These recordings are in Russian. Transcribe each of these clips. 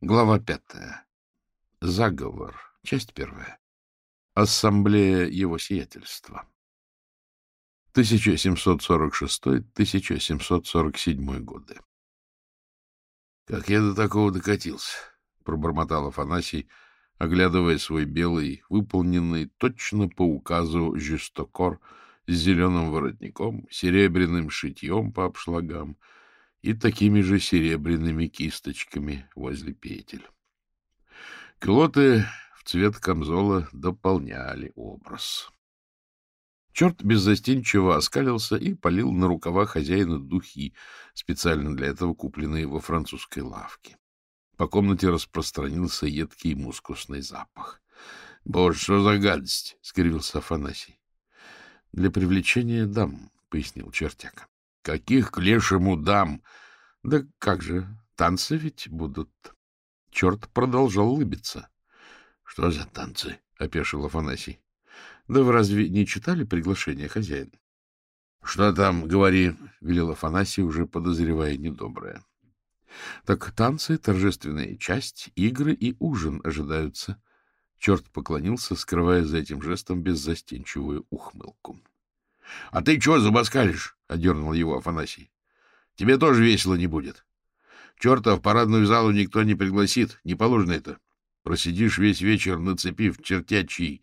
Глава пятая. Заговор. Часть первая. Ассамблея его сиятельства. 1746-1747 годы. «Как я до такого докатился?» — пробормотал Афанасий, оглядывая свой белый, выполненный точно по указу жестокор с зеленым воротником, серебряным шитьем по обшлагам — и такими же серебряными кисточками возле петель. Килоты в цвет камзола дополняли образ. Черт беззастенчиво оскалился и полил на рукава хозяина духи, специально для этого купленные во французской лавке. По комнате распространился едкий мускусный запах. — Боже, что за гадость! — скривился Афанасий. — Для привлечения дам, — пояснил чертяка. Каких к лешему дам? Да как же, танцы ведь будут. Черт продолжал улыбиться. — Что за танцы? — опешил Афанасий. — Да вы разве не читали приглашение хозяина? — Что там, говори, — велел Афанасий, уже подозревая недоброе. — Так танцы, торжественная часть, игры и ужин ожидаются. Черт поклонился, скрывая за этим жестом беззастенчивую ухмылку. — А ты чего забаскалишь? — одернул его Афанасий. — Тебе тоже весело не будет. Черта в парадную залу никто не пригласит, не положено это. Просидишь весь вечер, нацепив чертячий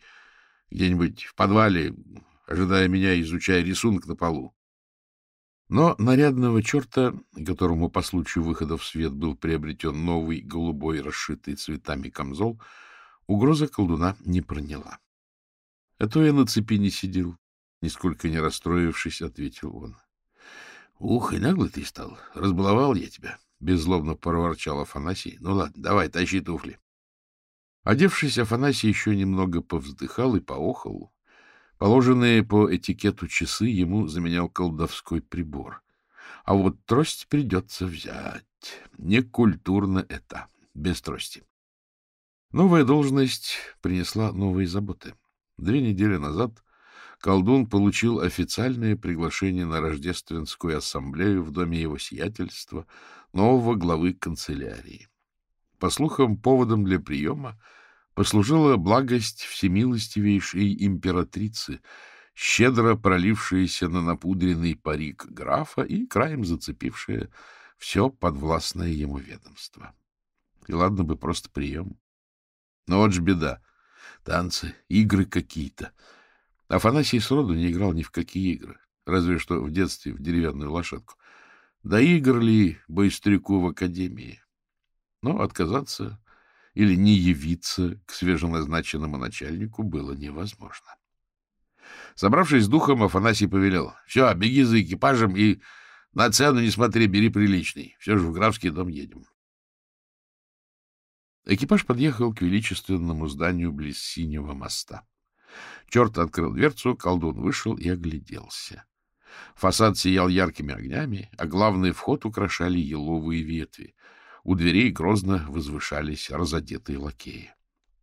где-нибудь в подвале, ожидая меня, изучая рисунок на полу. Но нарядного черта, которому по случаю выхода в свет был приобретен новый голубой, расшитый цветами камзол, угроза колдуна не проняла. А то я на цепи не сидел, Нисколько не расстроившись, ответил он. — Ух, и наглый ты стал. Разбаловал я тебя. Беззлобно проворчал Афанасий. — Ну ладно, давай, тащи туфли. Одевшись, Афанасий еще немного повздыхал и поохал. Положенные по этикету часы ему заменял колдовской прибор. А вот трость придется взять. Некультурно это, без трости. Новая должность принесла новые заботы. Две недели назад колдун получил официальное приглашение на рождественскую ассамблею в доме его сиятельства нового главы канцелярии. По слухам, поводом для приема послужила благость всемилостивейшей императрицы, щедро пролившаяся на напудренный парик графа и краем зацепившая все подвластное ему ведомство. И ладно бы просто прием. Но вот ж беда. Танцы, игры какие-то — Афанасий сроду не играл ни в какие игры, разве что в детстве в деревянную лошадку. Да игр ли боистряку в академии? Но отказаться или не явиться к свеженазначенному начальнику было невозможно. Собравшись с духом, Афанасий повелел. — Все, беги за экипажем и на цену не смотри, бери приличный. Все же в графский дом едем. Экипаж подъехал к величественному зданию близ Синего моста. Черт открыл дверцу, колдун вышел и огляделся. Фасад сиял яркими огнями, а главный вход украшали еловые ветви. У дверей грозно возвышались разодетые лакеи.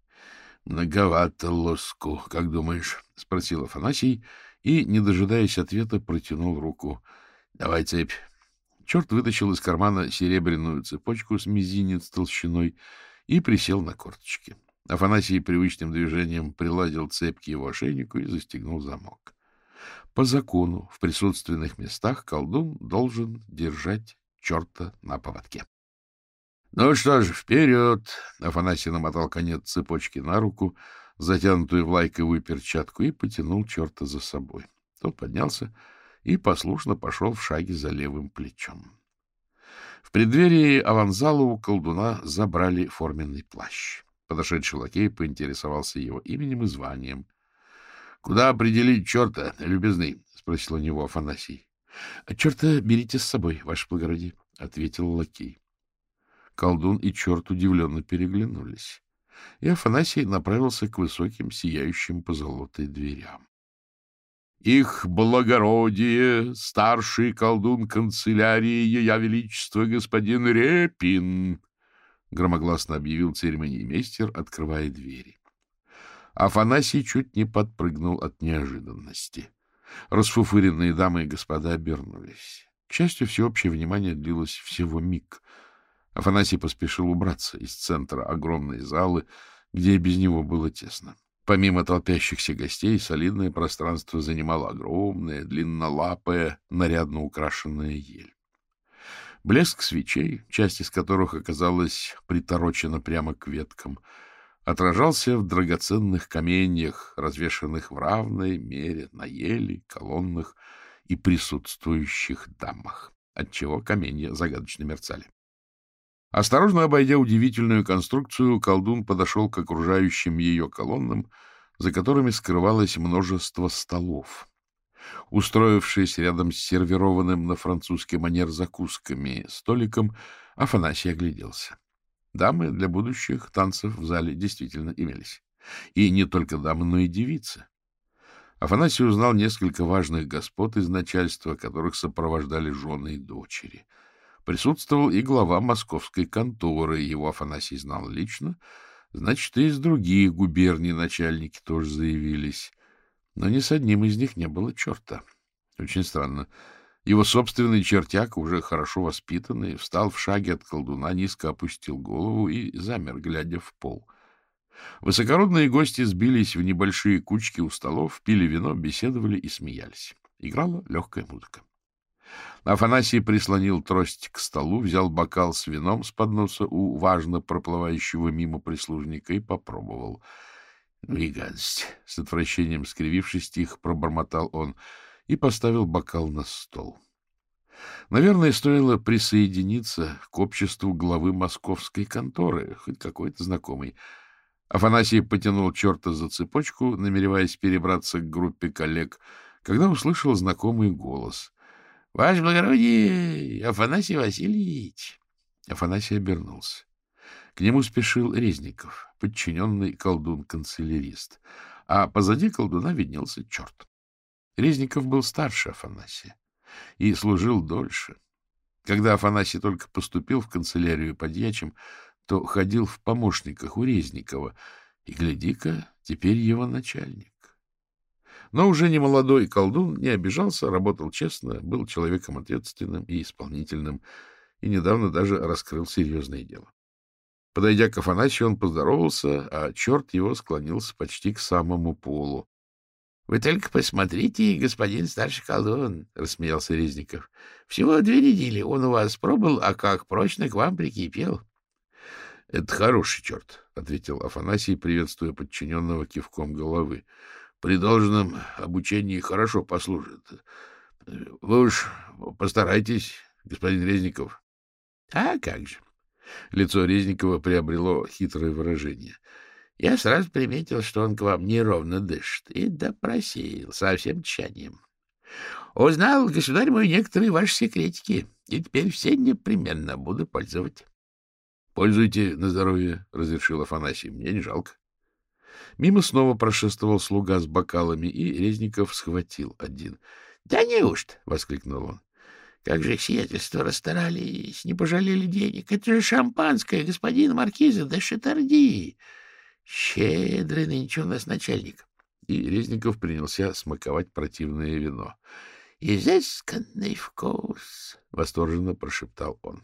— Многовато лоску, как думаешь? — спросил Афанасий и, не дожидаясь ответа, протянул руку. — Давай цепь. Черт вытащил из кармана серебряную цепочку с мизинец толщиной и присел на корточки. — Афанасий привычным движением приладил цепь к его ошейнику и застегнул замок. По закону в присутственных местах колдун должен держать черта на поводке. — Ну что ж, вперед! — Афанасий намотал конец цепочки на руку, затянутую в лайковую перчатку, и потянул черта за собой. Тот поднялся и послушно пошел в шаге за левым плечом. В преддверии аванзала у колдуна забрали форменный плащ. Подошедший лакей поинтересовался его именем и званием. — Куда определить черта, любезный? — спросил у него Афанасий. — Черта берите с собой, ваше благородие, — ответил лакей. Колдун и черт удивленно переглянулись, и Афанасий направился к высоким, сияющим позолотой дверям. — Их благородие, старший колдун канцелярии, я величество господин Репин! — громогласно объявил церемониймейстер, открывая двери. Афанасий чуть не подпрыгнул от неожиданности. Расфуфыренные дамы и господа обернулись. К счастью, всеобщее внимание длилось всего миг. Афанасий поспешил убраться из центра огромной залы, где и без него было тесно. Помимо толпящихся гостей, солидное пространство занимала огромная, длиннолапая, нарядно украшенная ель. Блеск свечей, часть из которых оказалась приторочена прямо к веткам, отражался в драгоценных каменьях, развешанных в равной мере на ели, колоннах и присутствующих дамах, отчего каменья загадочно мерцали. Осторожно обойдя удивительную конструкцию, колдун подошел к окружающим ее колоннам, за которыми скрывалось множество столов. Устроившись рядом с сервированным на французский манер закусками столиком, Афанасий огляделся. Дамы для будущих танцев в зале действительно имелись. И не только дамы, но и девицы. Афанасий узнал несколько важных господ из начальства, которых сопровождали жены и дочери. Присутствовал и глава московской конторы, его Афанасий знал лично, значит, и из других губерний начальники тоже заявились. Но ни с одним из них не было черта. Очень странно. Его собственный чертяк, уже хорошо воспитанный, встал в шаге от колдуна, низко опустил голову и замер, глядя в пол. Высокородные гости сбились в небольшие кучки у столов, пили вино, беседовали и смеялись. Играла легкая музыка. Афанасий прислонил трость к столу, взял бокал с вином с подноса у важно проплывающего мимо прислужника и попробовал. — Ну и гадость! — с отвращением скривившись, тихо пробормотал он — и поставил бокал на стол. Наверное, стоило присоединиться к обществу главы московской конторы, хоть какой-то знакомый. Афанасий потянул черта за цепочку, намереваясь перебраться к группе коллег, когда услышал знакомый голос. — Ваше благородие, Афанасий Васильевич! Афанасий обернулся. К нему спешил Резников, подчиненный колдун-канцелярист, а позади колдуна виднелся черт. Резников был старше Афанасия и служил дольше. Когда Афанасий только поступил в канцелярию подьячим, то ходил в помощниках у Резникова, и, гляди-ка, теперь его начальник. Но уже не молодой колдун не обижался, работал честно, был человеком ответственным и исполнительным, и недавно даже раскрыл серьезное дело. Подойдя к Афанасию, он поздоровался, а черт его склонился почти к самому полу. — Вы только посмотрите, господин старший колдун, — рассмеялся Резников. — Всего две недели он у вас пробыл, а как прочно к вам прикипел. — Это хороший черт, — ответил Афанасий, приветствуя подчиненного кивком головы. — При должном обучении хорошо послужит. Вы уж постарайтесь, господин Резников. — А как же! Лицо Резникова приобрело хитрое выражение — я сразу приметил, что он к вам неровно дышит, и допросил со всем тщанием. Узнал, государь мой, некоторые ваши секретики, и теперь все непременно буду пользовать. — Пользуйте на здоровье, — разрешил Афанасий, — мне не жалко. Мимо снова прошествовал слуга с бокалами, и Резников схватил один. — Да неужто? — воскликнул он. — Как же их сиятельство расстарались, не пожалели денег. Это же шампанское, господин Маркиза де Шатарди. Щедрый нынче у нас начальник. И Резников принялся смаковать противное вино. — Изысканный вкус! — восторженно прошептал он.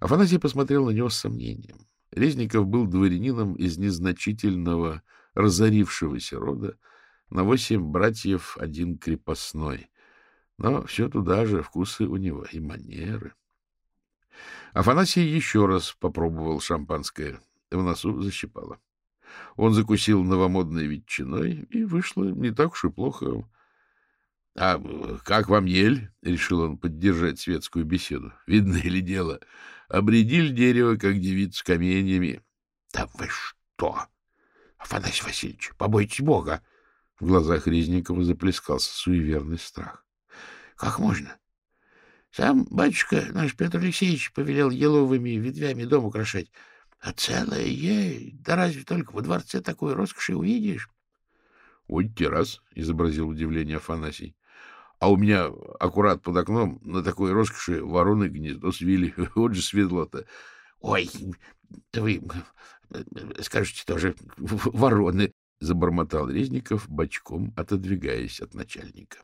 Афанасий посмотрел на него с сомнением. Резников был дворянином из незначительного, разорившегося рода, на восемь братьев один крепостной. Но все туда же вкусы у него и манеры. Афанасий еще раз попробовал шампанское в носу защипало. Он закусил новомодной ветчиной, и вышло не так уж и плохо. — А как вам ель? — решил он поддержать светскую беседу. — Видно ли дело? Обредили дерево, как девицу каменьями. — Да вы что? Афанасий Васильевич, побойтесь Бога! В глазах Резникова заплескался суеверный страх. — Как можно? Сам батюшка наш Петр Алексеевич повелел еловыми ветвями дом украшать. А целая ей, да разве только во дворце такой роскоши увидишь? — Удите раз, — изобразил удивление Афанасий. — А у меня аккурат под окном на такой роскоши вороны гнездо свили. Вот же светло-то. — Ой, да вы скажете тоже вороны, — забормотал Резников, бочком отодвигаясь от начальника.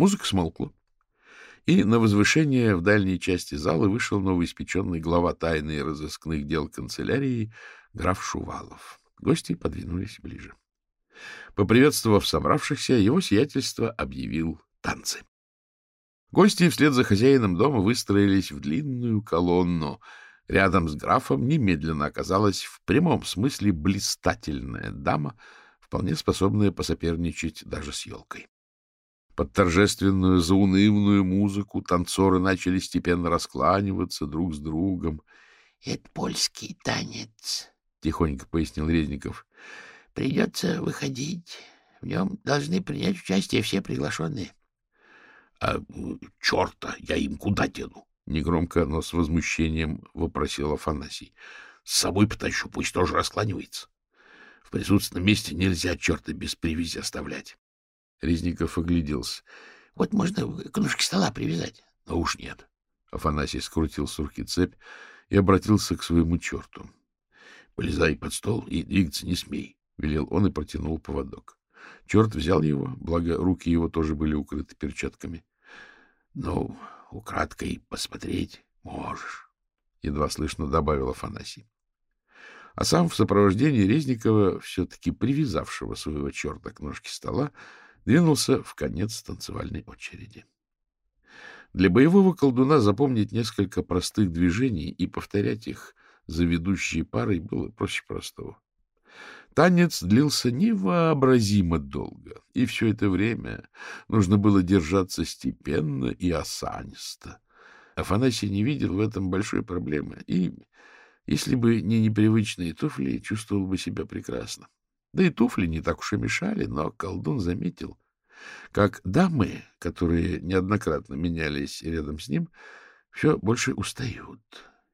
Музыка смолкла, И на возвышение в дальней части зала вышел новоиспеченный глава тайны разыскных дел канцелярии граф Шувалов. Гости подвинулись ближе. Поприветствовав собравшихся, его сиятельство объявил танцы. Гости вслед за хозяином дома выстроились в длинную колонну. Рядом с графом немедленно оказалась в прямом смысле блистательная дама, вполне способная посоперничать даже с елкой. Под торжественную заунывную музыку танцоры начали степенно раскланиваться друг с другом. — Это польский танец, — тихонько пояснил Резников. — Придется выходить. В нем должны принять участие все приглашенные. — А черта я им куда дену? — негромко, но с возмущением вопросил Афанасий. — С собой потащу, пусть тоже раскланивается. В присутственном месте нельзя черта без привязи оставлять. Резников огляделся. — Вот можно к ножке стола привязать. — Но уж нет. Афанасий скрутил с руки цепь и обратился к своему черту. — Полезай под стол и двигаться не смей, — велел он и протянул поводок. Черт взял его, благо руки его тоже были укрыты перчатками. — Ну, украдкой посмотреть можешь, — едва слышно добавил Афанасий. А сам в сопровождении Резникова, все-таки привязавшего своего черта к ножке стола, двинулся в конец танцевальной очереди. Для боевого колдуна запомнить несколько простых движений и повторять их за ведущей парой было проще простого. Танец длился невообразимо долго, и все это время нужно было держаться степенно и осанисто. Афанасий не видел в этом большой проблемы, и, если бы не непривычные туфли, чувствовал бы себя прекрасно. Да и туфли не так уж и мешали, но колдун заметил, как дамы, которые неоднократно менялись рядом с ним, все больше устают.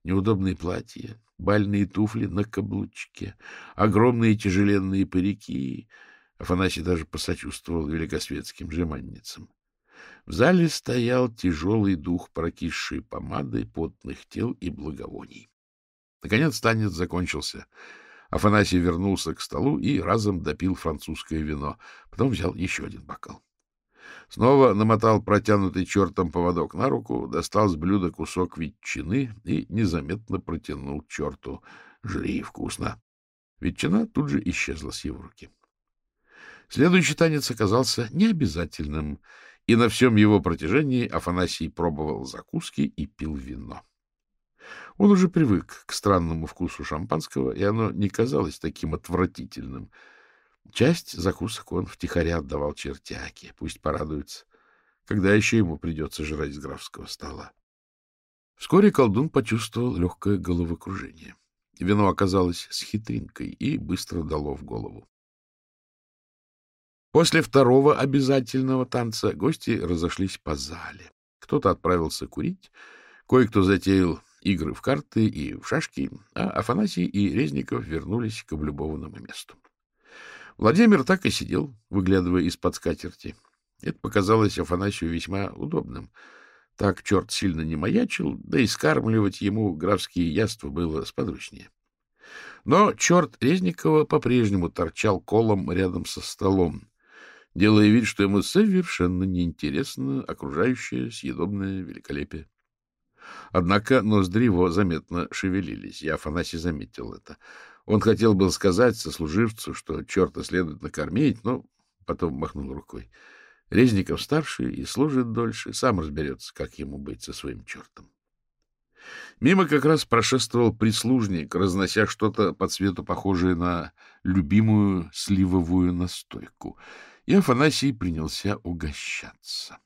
Неудобные платья, бальные туфли на каблучке, огромные тяжеленные парики. Афанасий даже посочувствовал великосветским жеманницам. В зале стоял тяжелый дух прокисшей помады, потных тел и благовоний. Наконец танец закончился. Афанасий вернулся к столу и разом допил французское вино. Потом взял еще один бокал. Снова намотал протянутый чертом поводок на руку, достал с блюда кусок ветчины и незаметно протянул черту. Жри вкусно. Ветчина тут же исчезла с его руки. Следующий танец оказался необязательным, и на всем его протяжении Афанасий пробовал закуски и пил вино. Он уже привык к странному вкусу шампанского, и оно не казалось таким отвратительным — Часть закусок он втихаря отдавал чертяке, пусть порадуется, когда еще ему придется жрать с графского стола. Вскоре колдун почувствовал легкое головокружение. Вино оказалось с хитринкой и быстро дало в голову. После второго обязательного танца гости разошлись по зале. Кто-то отправился курить, кое-кто затеял игры в карты и в шашки, а Афанасий и Резников вернулись к облюбованному месту. Владимир так и сидел, выглядывая из-под скатерти. Это показалось Афанасию весьма удобным. Так черт сильно не маячил, да и скармливать ему графские яства было сподручнее. Но черт Резникова по-прежнему торчал колом рядом со столом, делая вид, что ему совершенно неинтересно окружающее съедобное великолепие. Однако ноздри его заметно шевелились, и Афанасий заметил это. Он хотел был сказать сослуживцу, что черта следует накормить, но потом махнул рукой. Резников старший и служит дольше, сам разберется, как ему быть со своим чертом. Мимо как раз прошествовал прислужник, разнося что-то по цвету похожее на любимую сливовую настойку, и Афанасий принялся угощаться.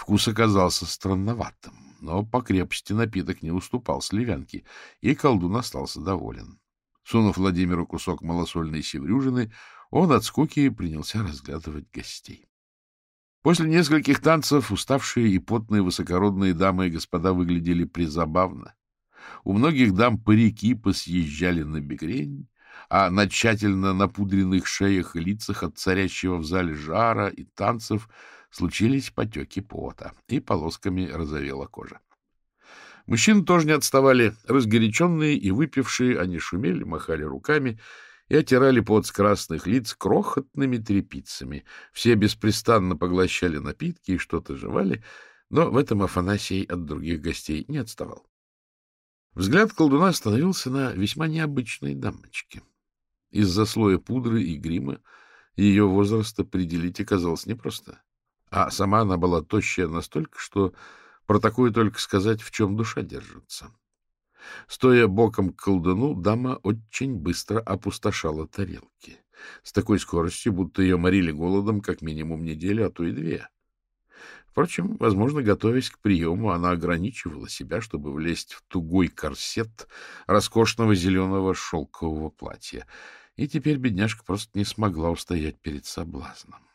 Вкус оказался странноватым, но по крепости напиток не уступал сливянке, и колдун остался доволен. Сунув Владимиру кусок малосольной севрюжины, он от скуки принялся разглядывать гостей. После нескольких танцев уставшие и потные высокородные дамы и господа выглядели призабавно. У многих дам парики посъезжали на бекрень, а на тщательно напудренных шеях и лицах от царящего в зале жара и танцев случились потеки пота, и полосками розовела кожа. Мужчины тоже не отставали. Разгоряченные и выпившие, они шумели, махали руками и отирали пот с красных лиц крохотными тряпицами. Все беспрестанно поглощали напитки и что-то жевали, Но в этом Афанасий от других гостей не отставал. Взгляд колдуна остановился на весьма необычной дамочке. Из-за слоя пудры и грима ее возраст определить оказалось непросто. А сама она была тощая настолько, что про такое только сказать, в чем душа держится. Стоя боком к колдуну, дама очень быстро опустошала тарелки. С такой скоростью, будто ее морили голодом как минимум неделю, а то и две. Впрочем, возможно, готовясь к приему, она ограничивала себя, чтобы влезть в тугой корсет роскошного зеленого шелкового платья. И теперь бедняжка просто не смогла устоять перед соблазном.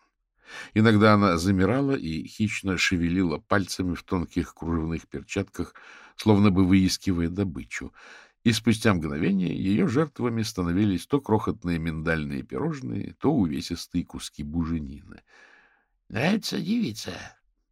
Иногда она замирала и хищно шевелила пальцами в тонких кружевных перчатках, словно бы выискивая добычу. И спустя мгновение ее жертвами становились то крохотные миндальные пирожные, то увесистые куски буженины. — Нравится девица,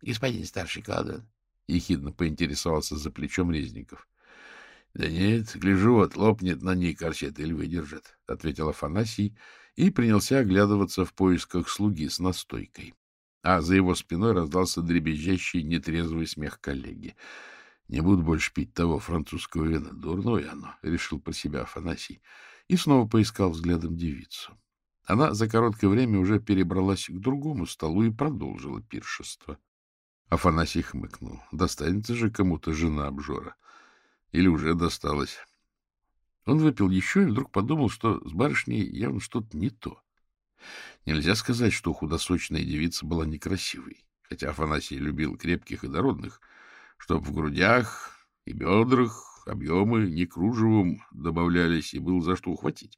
господин старший колдун? — ехидно поинтересовался за плечом Резников. — Да нет, гляжу, вот лопнет на ней корсет или выдержит, — ответил Афанасий, — и принялся оглядываться в поисках слуги с настойкой. А за его спиной раздался дребезжащий, нетрезвый смех коллеги. — Не буду больше пить того французского вина. Дурное оно, — решил про себя Афанасий. И снова поискал взглядом девицу. Она за короткое время уже перебралась к другому столу и продолжила пиршество. Афанасий хмыкнул. Достанется же кому-то жена обжора. Или уже досталось. Он выпил еще и вдруг подумал, что с барышней явно что-то не то. Нельзя сказать, что худосочная девица была некрасивой, хотя Афанасий любил крепких и дородных, чтоб в грудях и бедрах объемы не кружевом добавлялись и был за что ухватить.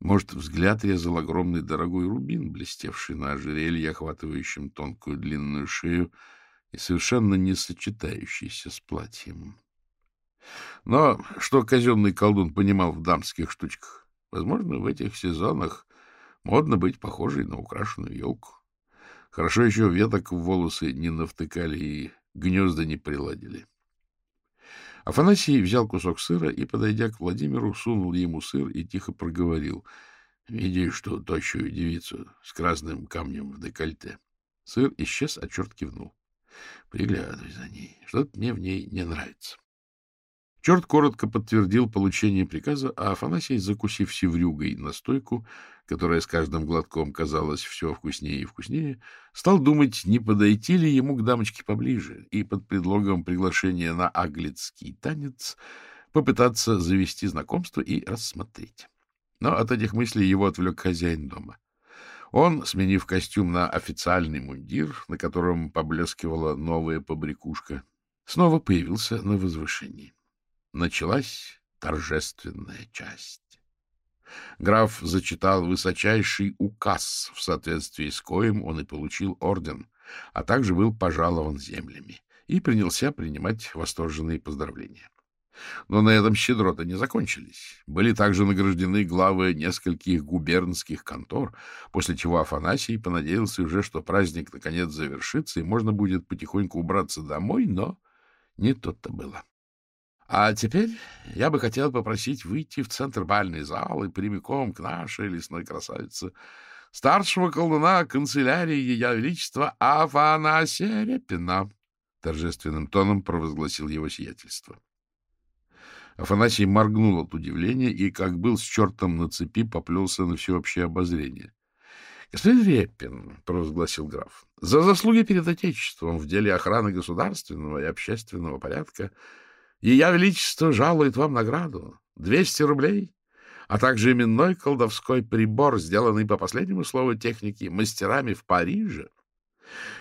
Может, взгляд резал огромный дорогой рубин, блестевший на ожерелье, охватывающем тонкую длинную шею и совершенно не сочетающийся с платьем. Но что казенный колдун понимал в дамских штучках? Возможно, в этих сезонах модно быть похожей на украшенную елку. Хорошо еще веток в волосы не навтыкали и гнезда не приладили. Афанасий взял кусок сыра и, подойдя к Владимиру, сунул ему сыр и тихо проговорил. — Видишь, что тощую девицу с красным камнем в декольте. Сыр исчез, а черт кивнул. — Приглядывай за ней. Что-то мне в ней не нравится. Черт коротко подтвердил получение приказа, а Афанасий, закусив севрюгой настойку, которая с каждым глотком казалась все вкуснее и вкуснее, стал думать, не подойти ли ему к дамочке поближе и под предлогом приглашения на аглицкий танец попытаться завести знакомство и рассмотреть. Но от этих мыслей его отвлек хозяин дома. Он, сменив костюм на официальный мундир, на котором поблескивала новая побрякушка, снова появился на возвышении началась торжественная часть. Граф зачитал высочайший указ, в соответствии с коим он и получил орден, а также был пожалован землями, и принялся принимать восторженные поздравления. Но на этом щедроты не закончились. Были также награждены главы нескольких губернских контор, после чего Афанасий понадеялся уже, что праздник наконец завершится, и можно будет потихоньку убраться домой, но не тут-то было. А теперь я бы хотел попросить выйти в центр бальный зал и прямиком к нашей лесной красавице, старшего колдуна канцелярии Ее Величества Афанасия Репина, — торжественным тоном провозгласил его сиятельство. Афанасий моргнул от удивления и, как был с чертом на цепи, поплелся на всеобщее обозрение. — Господин Репин, — провозгласил граф, — за заслуги перед Отечеством в деле охраны государственного и общественного порядка — ее Величество жалует вам награду — 200 рублей, а также именной колдовской прибор, сделанный по последнему слову техники мастерами в Париже.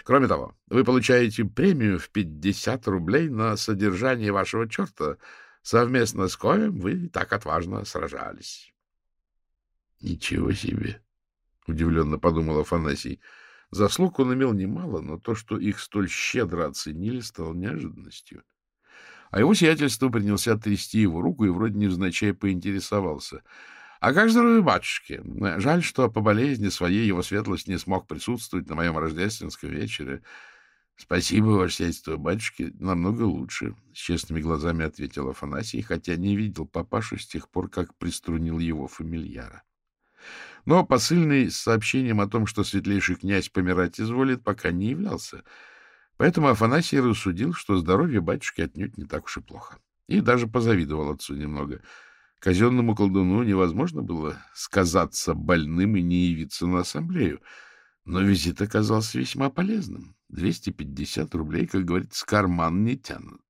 Кроме того, вы получаете премию в 50 рублей на содержание вашего черта, совместно с коем вы так отважно сражались. — Ничего себе! — удивленно подумал Афанасий. Заслуг он имел немало, но то, что их столь щедро оценили, стало неожиданностью. — а его сиятельство принялся трясти его руку и вроде невзначай поинтересовался. — А как здоровье батюшки? Жаль, что по болезни своей его светлость не смог присутствовать на моем рождественском вечере. — Спасибо, ваше сиятельство, батюшки, намного лучше, — с честными глазами ответил Афанасий, хотя не видел папашу с тех пор, как приструнил его фамильяра. Но посыльный с сообщением о том, что светлейший князь помирать изволит, пока не являлся — Поэтому Афанасий рассудил, что здоровье батюшки отнюдь не так уж и плохо. И даже позавидовал отцу немного. Казенному колдуну невозможно было сказаться больным и не явиться на ассамблею. Но визит оказался весьма полезным. 250 рублей, как говорится, карман не тянут.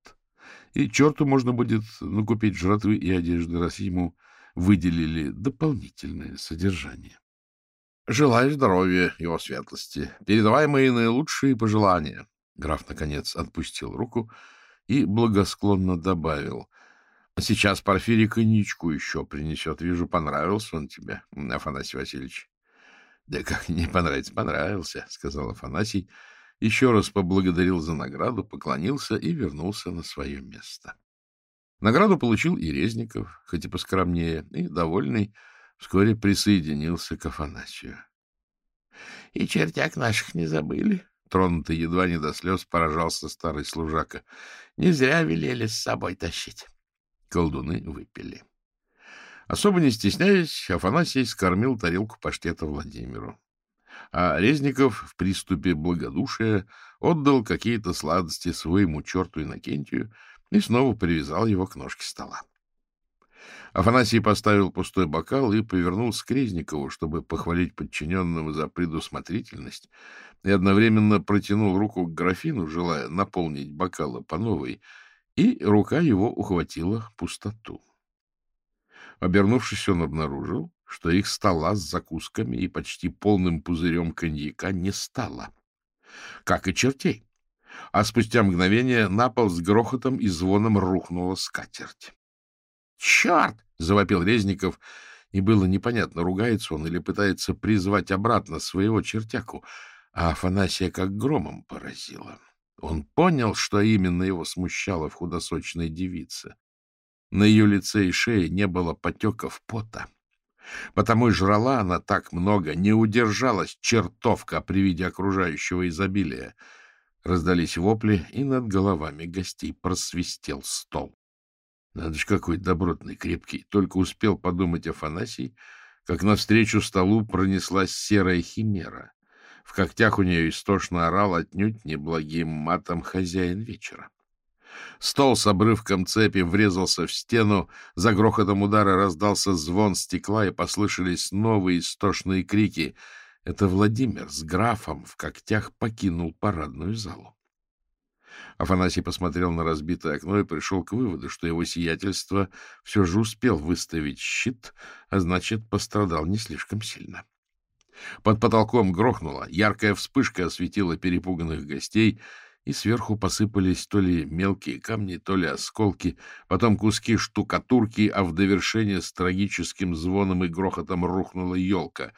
И черту можно будет накупить жратвы и одежды, раз ему выделили дополнительное содержание. — Желаю здоровья, его светлости. Передавай мои наилучшие пожелания. Граф, наконец, отпустил руку и благосклонно добавил. — Сейчас Порфирий коньячку еще принесет. Вижу, понравился он тебе, Афанасий Васильевич. — Да как не понравится, понравился, — сказал Афанасий, еще раз поблагодарил за награду, поклонился и вернулся на свое место. Награду получил и Резников, хоть и поскромнее, и, довольный, вскоре присоединился к Афанасию. — И чертяк наших не забыли? Тронутый едва не до слез поражался старый служака. — Не зря велели с собой тащить. Колдуны выпили. — Особо не стесняясь, Афанасий скормил тарелку паштета Владимиру. А Резников в приступе благодушия отдал какие-то сладости своему черту Иннокентию и снова привязал его к ножке стола. Афанасий поставил пустой бокал и повернулся к Резникову, чтобы похвалить подчиненного за предусмотрительность, и одновременно протянул руку к графину, желая наполнить бокалы по новой, и рука его ухватила пустоту. Обернувшись, он обнаружил, что их стола с закусками и почти полным пузырем коньяка не стало. Как и чертей. А спустя мгновение на пол с грохотом и звоном рухнула скатерть. «Черт!» — завопил Резников, и было непонятно, ругается он или пытается призвать обратно своего чертяку, а Афанасия как громом поразила. Он понял, что именно его смущало в худосочной девице. На ее лице и шее не было потеков пота. Потому и жрала она так много, не удержалась чертовка при виде окружающего изобилия. Раздались вопли, и над головами гостей просвистел стол. Надо же, какой добротный, крепкий. Только успел подумать Афанасий, как навстречу столу пронеслась серая химера. В когтях у нее истошно орал отнюдь неблагим матом хозяин вечера. Стол с обрывком цепи врезался в стену, за грохотом удара раздался звон стекла, и послышались новые истошные крики. Это Владимир с графом в когтях покинул парадную залу. Афанасий посмотрел на разбитое окно и пришел к выводу, что его сиятельство все же успел выставить щит, а значит, пострадал не слишком сильно. Под потолком грохнуло, яркая вспышка осветила перепуганных гостей — и сверху посыпались то ли мелкие камни, то ли осколки, потом куски штукатурки, а в довершение с трагическим звоном и грохотом рухнула елка.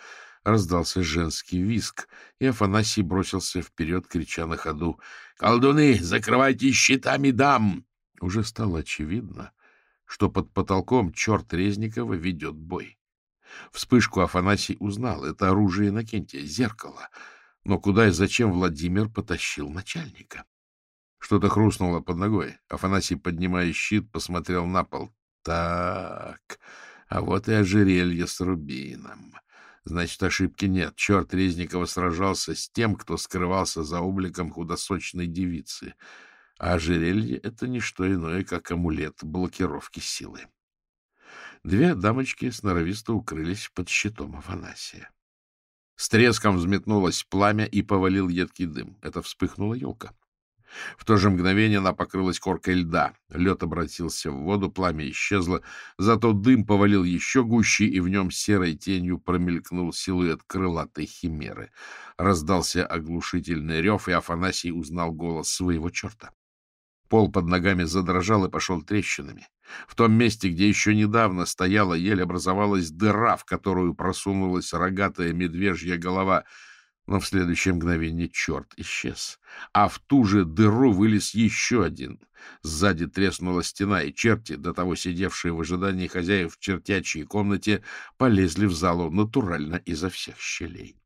Раздался женский виск, и Афанасий бросился вперед, крича на ходу. — Колдуны, закрывайте щитами дам! Уже стало очевидно, что под потолком черт Резникова ведет бой. Вспышку Афанасий узнал. Это оружие Иннокентия, зеркало — но куда и зачем Владимир потащил начальника? Что-то хрустнуло под ногой. Афанасий, поднимая щит, посмотрел на пол. Так, а вот и ожерелье с рубином. Значит, ошибки нет. Черт Резникова сражался с тем, кто скрывался за обликом худосочной девицы. А ожерелье — это не что иное, как амулет блокировки силы. Две дамочки сноровисто укрылись под щитом Афанасия. С треском взметнулось пламя и повалил едкий дым. Это вспыхнула елка. В то же мгновение она покрылась коркой льда. Лед обратился в воду, пламя исчезло, зато дым повалил еще гуще, и в нем серой тенью промелькнул силуэт крылатой химеры. Раздался оглушительный рев, и Афанасий узнал голос своего черта. Пол под ногами задрожал и пошел трещинами. В том месте, где еще недавно стояла ель, образовалась дыра, в которую просунулась рогатая медвежья голова. Но в следующее мгновение черт исчез. А в ту же дыру вылез еще один. Сзади треснула стена, и черти, до того сидевшие в ожидании хозяев в чертячей комнате, полезли в залу натурально изо всех щелей.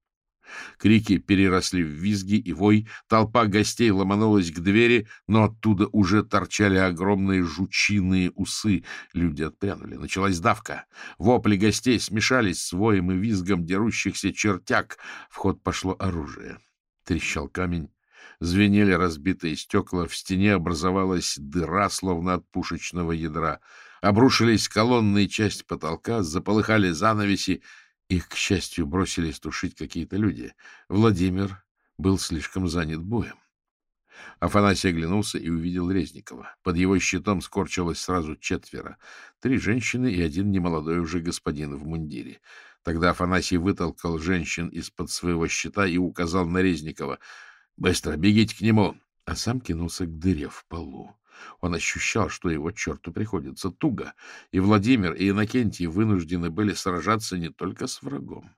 Крики переросли в визги и вой, толпа гостей ломанулась к двери, но оттуда уже торчали огромные жучиные усы. Люди отпрянули. Началась давка. Вопли гостей смешались с воем и визгом дерущихся чертяк. В ход пошло оружие. Трещал камень. Звенели разбитые стекла, в стене образовалась дыра, словно от пушечного ядра. Обрушились колонны и часть потолка, заполыхали занавеси. Их, к счастью, бросились тушить какие-то люди. Владимир был слишком занят боем. Афанасий оглянулся и увидел Резникова. Под его щитом скорчилось сразу четверо. Три женщины и один немолодой уже господин в мундире. Тогда Афанасий вытолкал женщин из-под своего щита и указал на Резникова. «Быстро бегите к нему!» А сам кинулся к дыре в полу. Он ощущал, что его черту приходится туго, и Владимир и Иннокентий вынуждены были сражаться не только с врагом,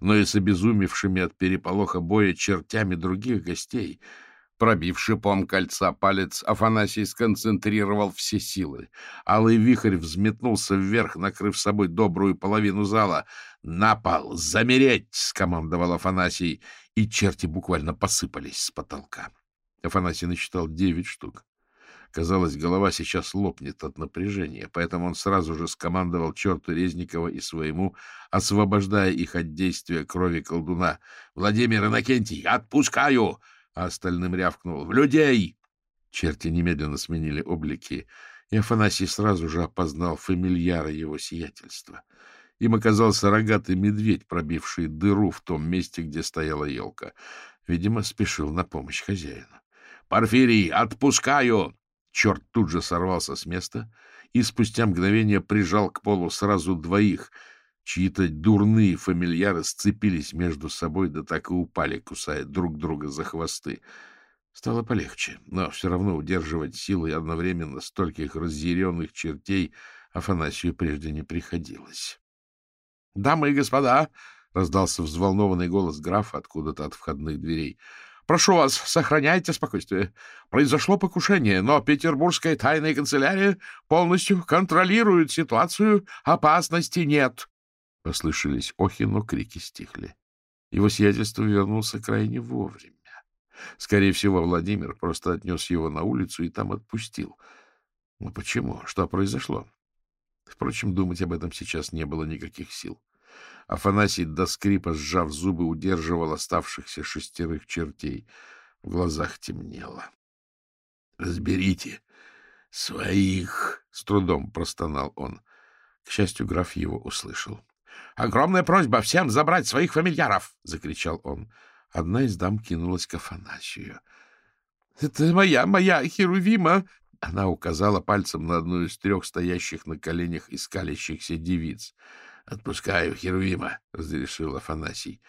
но и с обезумевшими от переполоха боя чертями других гостей — Пробив шипом кольца палец, Афанасий сконцентрировал все силы. Алый вихрь взметнулся вверх, накрыв собой добрую половину зала. «На пол! Замереть!» — скомандовал Афанасий, и черти буквально посыпались с потолка. Афанасий насчитал девять штук. Казалось, голова сейчас лопнет от напряжения, поэтому он сразу же скомандовал черту Резникова и своему, освобождая их от действия крови колдуна. «Владимир Иннокентий, отпускаю!» а остальным рявкнул «В людей!». Черти немедленно сменили облики, и Афанасий сразу же опознал фамильяра его сиятельства. Им оказался рогатый медведь, пробивший дыру в том месте, где стояла елка. Видимо, спешил на помощь хозяину. «Порфирий, отпускаю!» Черт тут же сорвался с места и спустя мгновение прижал к полу сразу двоих — Чьи-то дурные фамильяры сцепились между собой, да так и упали, кусая друг друга за хвосты. Стало полегче, но все равно удерживать силой одновременно стольких разъяренных чертей Афанасию прежде не приходилось. — Дамы и господа! — раздался взволнованный голос графа откуда-то от входных дверей. — Прошу вас, сохраняйте спокойствие. Произошло покушение, но петербургская тайная канцелярия полностью контролирует ситуацию, опасности нет. Послышались охи, но крики стихли. Его сиятельство вернулся крайне вовремя. Скорее всего, Владимир просто отнес его на улицу и там отпустил. Но почему? Что произошло? Впрочем, думать об этом сейчас не было никаких сил. Афанасий до скрипа, сжав зубы, удерживал оставшихся шестерых чертей. В глазах темнело. — Разберите своих! — с трудом простонал он. К счастью, граф его услышал. Огромная просьба всем забрать своих фамильяров! — закричал он. Одна из дам кинулась к Афанасию. — Это моя, моя Херувима! Она указала пальцем на одну из трех стоящих на коленях и скалящихся девиц. — Отпускаю Херувима, — разрешил Афанасий.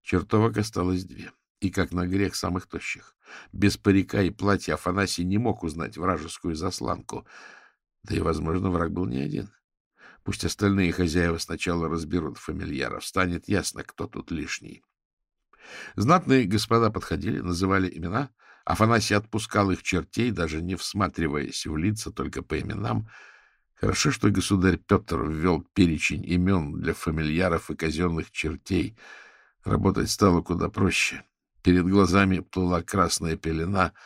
Чертовок осталось две, и, как на грех, самых тощих. Без парика и платья Афанасий не мог узнать вражескую засланку. Да и, возможно, враг был не один. Пусть остальные хозяева сначала разберут фамильяров, станет ясно, кто тут лишний. Знатные господа подходили, называли имена. Афанасий отпускал их чертей, даже не всматриваясь в лица, только по именам. Хорошо, что государь Петр ввел перечень имен для фамильяров и казенных чертей. Работать стало куда проще. Перед глазами плыла красная пелена —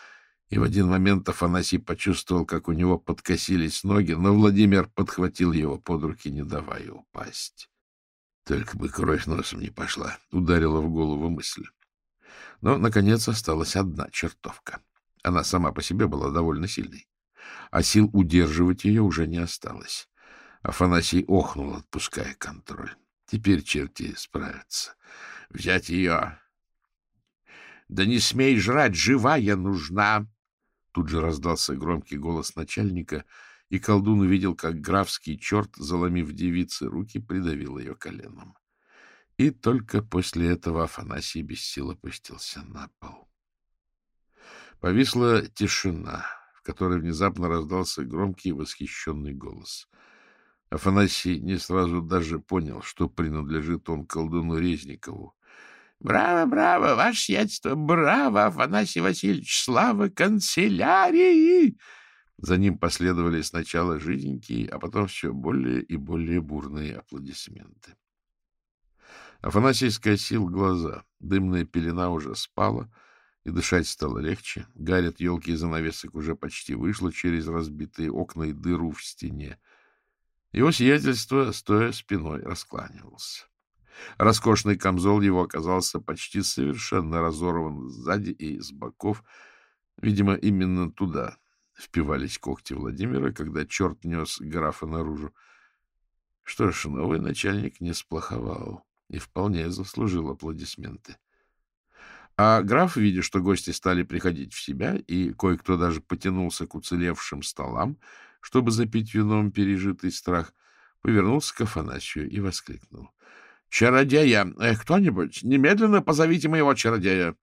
и в один момент Афанасий почувствовал, как у него подкосились ноги, но Владимир подхватил его под руки, не давая упасть. Только бы кровь носом не пошла, ударила в голову мысль. Но, наконец, осталась одна чертовка. Она сама по себе была довольно сильной, а сил удерживать ее уже не осталось. Афанасий охнул, отпуская контроль. Теперь черти справятся. Взять ее. Да не смей жрать, живая нужна. Тут же раздался громкий голос начальника, и колдун увидел, как графский черт, заломив девице руки, придавил ее коленом. И только после этого Афанасий без сил опустился на пол. Повисла тишина, в которой внезапно раздался громкий восхищенный голос. Афанасий не сразу даже понял, что принадлежит он колдуну Резникову, Браво, браво, ваше сиятельство, браво, Афанасий Васильевич, слава канцелярии! За ним последовали сначала жиденькие, а потом все более и более бурные аплодисменты. Афанасий скосил глаза. Дымная пелена уже спала, и дышать стало легче. Гарь елки и занавесок уже почти вышло через разбитые окна и дыру в стене. Его сиятельство, стоя спиной, раскланивался. Роскошный камзол его оказался почти совершенно разорван сзади и с боков. Видимо, именно туда впивались когти Владимира, когда черт нес графа наружу. Что ж, новый начальник не сплоховал и вполне заслужил аплодисменты. А граф, видя, что гости стали приходить в себя, и кое-кто даже потянулся к уцелевшим столам, чтобы запить вином пережитый страх, повернулся к Афанасию и воскликнул. — Чародея! Э, кто-нибудь, немедленно позовите моего чародея!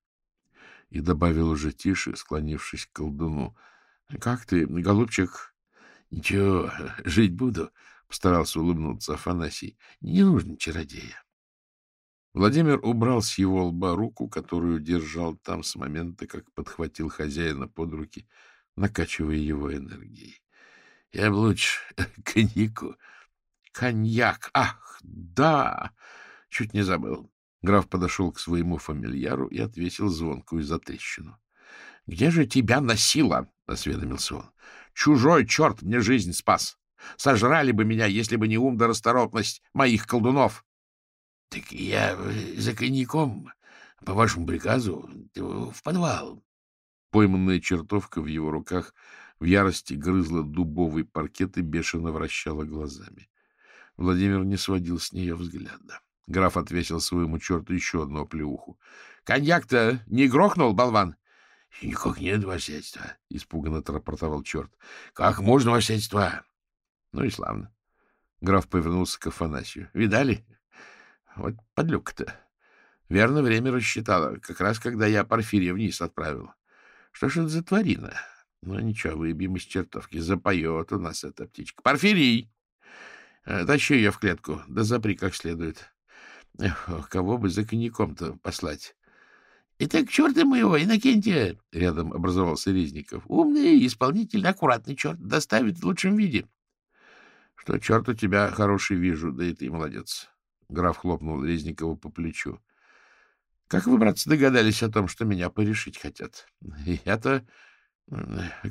И добавил уже тише, склонившись к колдуну. — Как ты, голубчик? — Ничего, жить буду, — постарался улыбнуться Афанасий. — Не нужно чародея. Владимир убрал с его лба руку, которую держал там с момента, как подхватил хозяина под руки, накачивая его энергией. — Я бы лучше коньяку. — Коньяк! Ах, да! Чуть не забыл. Граф подошел к своему фамильяру и отвесил звонкую затрещину. — Где же тебя носило? — осведомился он. — Чужой черт мне жизнь спас. Сожрали бы меня, если бы не ум да расторопность моих колдунов. — Так я за коньяком, по вашему приказу, в подвал. Пойманная чертовка в его руках в ярости грызла дубовый паркет и бешено вращала глазами. Владимир не сводил с нее взгляда. Граф отвесил своему черту еще одну оплеуху. — Коньяк-то не грохнул, болван? — Никак нет, ваше испуганно рапортовал черт. — Как можно, ваше Ну и славно. Граф повернулся к Афанасию. — Видали? Вот подлюка-то. Верно время рассчитала, как раз когда я Порфирия вниз отправил. Что ж это за тварина? Ну, ничего, выбьем из чертовки. Запоет у нас эта птичка. Порфирий! Э, тащи ее в клетку, да запри как следует. Эх, кого бы за коньяком-то послать? — Итак, черта моего, Иннокентия! — рядом образовался Резников. — Умный, исполнительный, аккуратный черт, доставит в лучшем виде. — Что черт у тебя хороший вижу, да и ты молодец. Граф хлопнул Резникову по плечу. — Как вы, братцы, догадались о том, что меня порешить хотят? Я-то,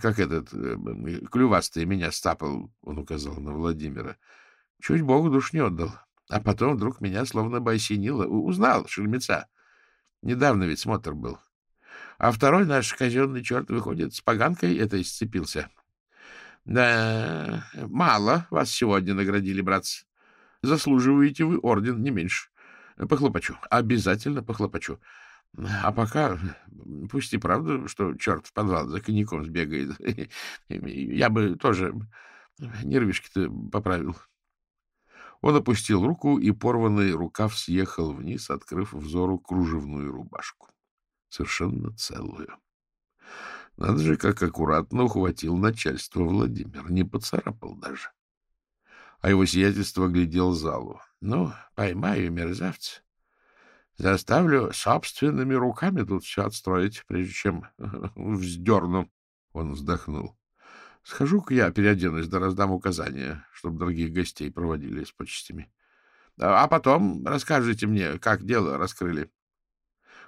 как этот, э, клювастый меня стапал, — он указал на Владимира. Чуть Богу душ не отдал. А потом вдруг меня словно бы осенило. Узнал шельмеца. Недавно ведь смотр был. А второй наш казенный черт, выходит, с поганкой этой сцепился. Да, мало вас сегодня наградили, братцы. Заслуживаете вы орден не меньше. Похлопочу. Обязательно похлопочу. А пока, пусть и правда, что черт в подвал за коньяком сбегает, я бы тоже нервишки-то поправил. Он опустил руку, и порванный рукав съехал вниз, открыв взору кружевную рубашку. Совершенно целую. Надо же, как аккуратно ухватил начальство Владимир. Не поцарапал даже а его сиятельство глядел залу. — Ну, поймаю мерзавца. Заставлю собственными руками тут все отстроить, прежде чем вздерну. Он вздохнул. — Схожу-ка я, переоденусь, да раздам указания, чтобы других гостей проводили с почестями. А потом расскажите мне, как дело раскрыли.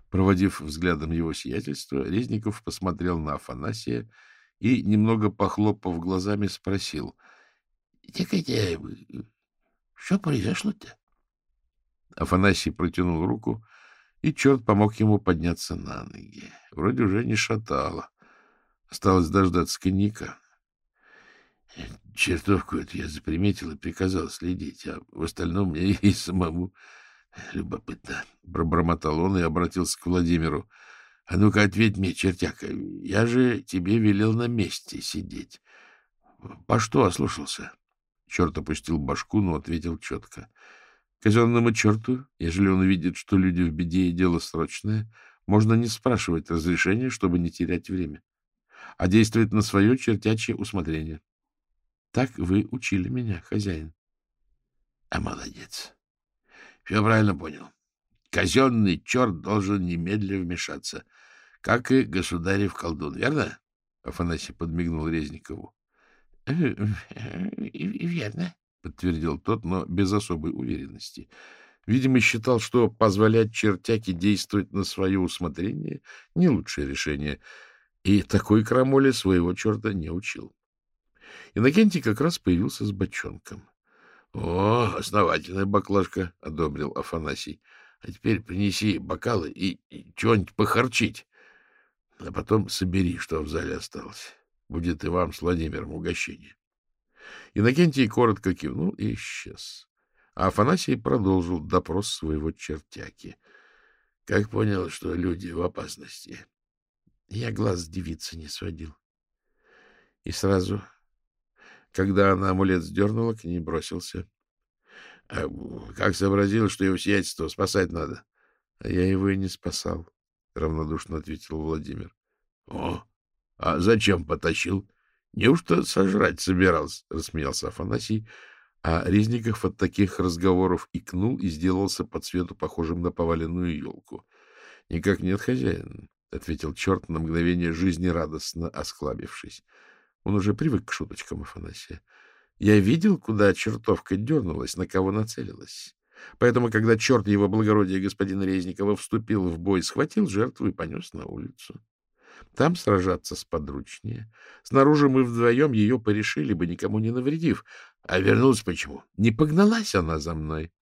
Проводив взглядом его сиятельство, Резников посмотрел на Афанасия и, немного похлопав глазами, спросил —— Так это... Что произошло-то? Афанасий протянул руку, и черт помог ему подняться на ноги. Вроде уже не шатало. Осталось дождаться коньяка. Чертовку эту я заприметил и приказал следить, а в остальном мне и самому любопытно. Пробормотал он и обратился к Владимиру. — А ну-ка, ответь мне, чертяка, я же тебе велел на месте сидеть. По что ослушался? Черт опустил башку, но ответил четко. Казенному черту, ежели он видит, что люди в беде и дело срочное, можно не спрашивать разрешения, чтобы не терять время, а действовать на свое чертячье усмотрение. Так вы учили меня, хозяин. А молодец. Все правильно понял. Казенный черт должен немедленно вмешаться, как и государев колдун, верно? Афанасий подмигнул Резникову. — Верно, — подтвердил тот, но без особой уверенности. Видимо, считал, что позволять чертяке действовать на свое усмотрение — не лучшее решение, и такой крамоле своего черта не учил. Иннокентий как раз появился с бочонком. — О, основательная баклажка, — одобрил Афанасий. — А теперь принеси бокалы и, и чего-нибудь похорчить. А потом собери, что в зале осталось. Будет и вам с Владимиром угощение. Иннокентий коротко кивнул и исчез. А Афанасий продолжил допрос своего чертяки. Как понял, что люди в опасности? Я глаз девицы не сводил. И сразу, когда она амулет сдернула, к ней бросился. А как сообразил, что его сиятельство спасать надо? А я его и не спасал, — равнодушно ответил Владимир. — О, а зачем потащил? Неужто сожрать собирался? — рассмеялся Афанасий, а Резников от таких разговоров икнул и сделался по цвету похожим на поваленную елку. — Никак нет, хозяин, — ответил черт на мгновение жизнерадостно осклабившись. Он уже привык к шуточкам Афанасия. Я видел, куда чертовка дернулась, на кого нацелилась. Поэтому, когда черт его благородия господина Резникова вступил в бой, схватил жертву и понес на улицу. Там сражаться сподручнее. Снаружи мы вдвоем ее порешили бы, никому не навредив. А вернулась почему? Не погналась она за мной.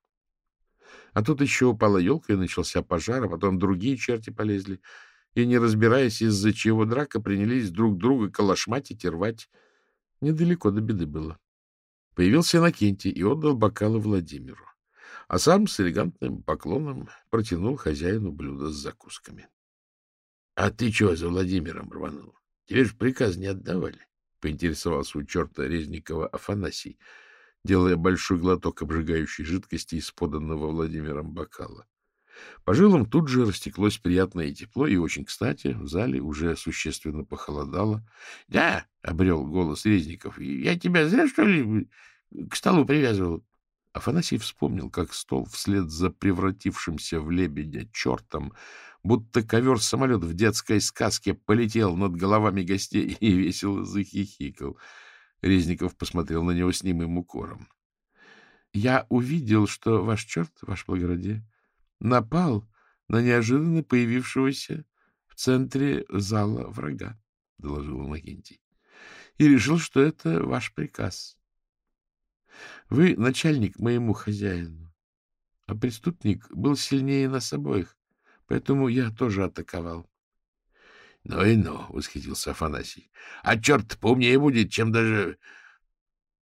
А тут еще упала елка, и начался пожар, а потом другие черти полезли. И, не разбираясь, из-за чего драка, принялись друг друга калашматить и рвать. Недалеко до беды было. Появился Иннокентий и отдал бокалы Владимиру, а сам с элегантным поклоном протянул хозяину блюдо с закусками. — А ты чего за Владимиром рванул? Тебе же приказ не отдавали, — поинтересовался у черта Резникова Афанасий, делая большой глоток обжигающей жидкости из поданного Владимиром бокала. По жилам тут же растеклось приятное тепло, и очень кстати, в зале уже существенно похолодало. — Да, — обрел голос Резников, — я тебя зря, что ли, к столу привязывал? Афанасий вспомнил, как стол вслед за превратившимся в лебедя чертом, будто ковер-самолет в детской сказке полетел над головами гостей и весело захихикал. Резников посмотрел на него с немым укором. — Я увидел, что ваш черт, ваш благородие, напал на неожиданно появившегося в центре зала врага, — доложил Иннокентий, — и решил, что это ваш приказ. Вы начальник моему хозяину, а преступник был сильнее нас обоих, поэтому я тоже атаковал. — Ну и ну, — восхитился Афанасий. — А черт поумнее будет, чем даже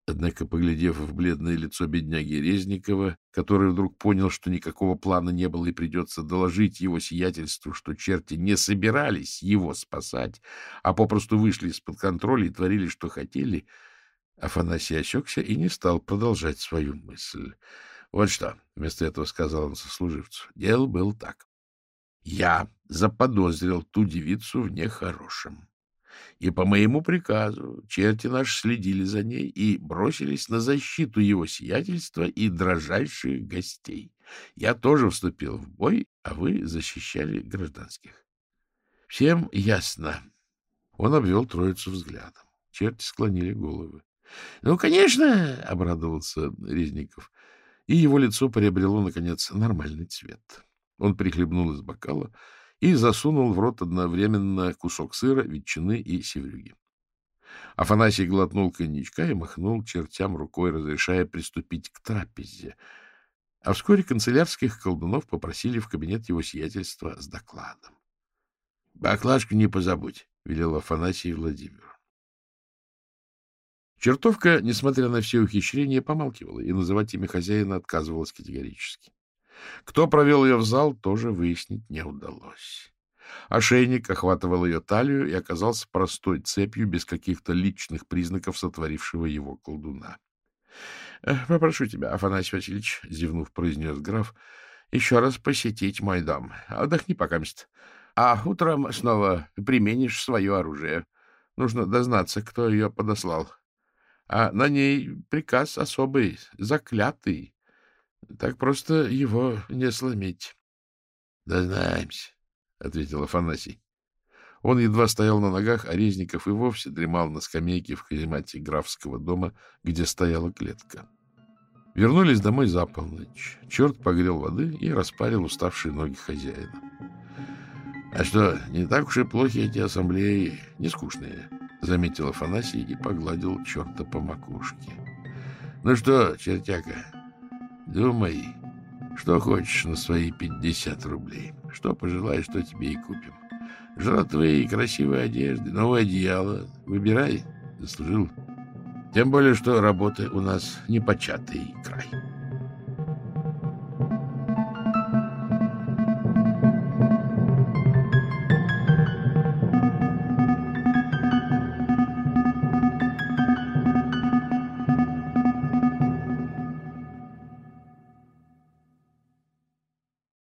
Однако, поглядев в бледное лицо бедняги Резникова, который вдруг понял, что никакого плана не было и придется доложить его сиятельству, что черти не собирались его спасать, а попросту вышли из-под контроля и творили, что хотели, Афанасий осекся и не стал продолжать свою мысль. — Вот что, — вместо этого сказал он сослуживцу, — дело было так. Я заподозрил ту девицу в нехорошем и по моему приказу черти наши следили за ней и бросились на защиту его сиятельства и дрожайших гостей. Я тоже вступил в бой, а вы защищали гражданских. Всем ясно. Он обвел троицу взглядом. Черти склонили головы. — Ну, конечно, — обрадовался Резников, и его лицо приобрело, наконец, нормальный цвет. Он прихлебнул из бокала и засунул в рот одновременно кусок сыра, ветчины и севрюги. Афанасий глотнул коньячка и махнул чертям рукой, разрешая приступить к трапезе. А вскоре канцелярских колдунов попросили в кабинет его сиятельства с докладом. — Баклажку не позабудь, — велел Афанасий Владимиру. Чертовка, несмотря на все ухищрения, помалкивала и называть имя хозяина отказывалась категорически. Кто провел ее в зал, тоже выяснить не удалось. Ошейник охватывал ее талию и оказался простой цепью без каких-то личных признаков сотворившего его колдуна. — Попрошу тебя, Афанасий Васильевич, — зевнув, произнес граф, — еще раз посетить мой дом. Отдохни пока мест. А утром снова применишь свое оружие. Нужно дознаться, кто ее подослал. А на ней приказ особый, заклятый. Так просто его не сломить. — Да знаемся, — ответил Афанасий. Он едва стоял на ногах, а Резников и вовсе дремал на скамейке в каземате графского дома, где стояла клетка. Вернулись домой за полночь. Черт погрел воды и распарил уставшие ноги хозяина. — А что, не так уж и плохи эти ассамблеи, не скучные, — заметил Афанасий и погладил черта по макушке. — Ну что, чертяка, Думай, что хочешь на свои пятьдесят рублей. Что пожелаешь, что тебе и купим. Жрат твои красивые одежды, новое одеяло. Выбирай, заслужил. Тем более, что работа у нас непочатый край.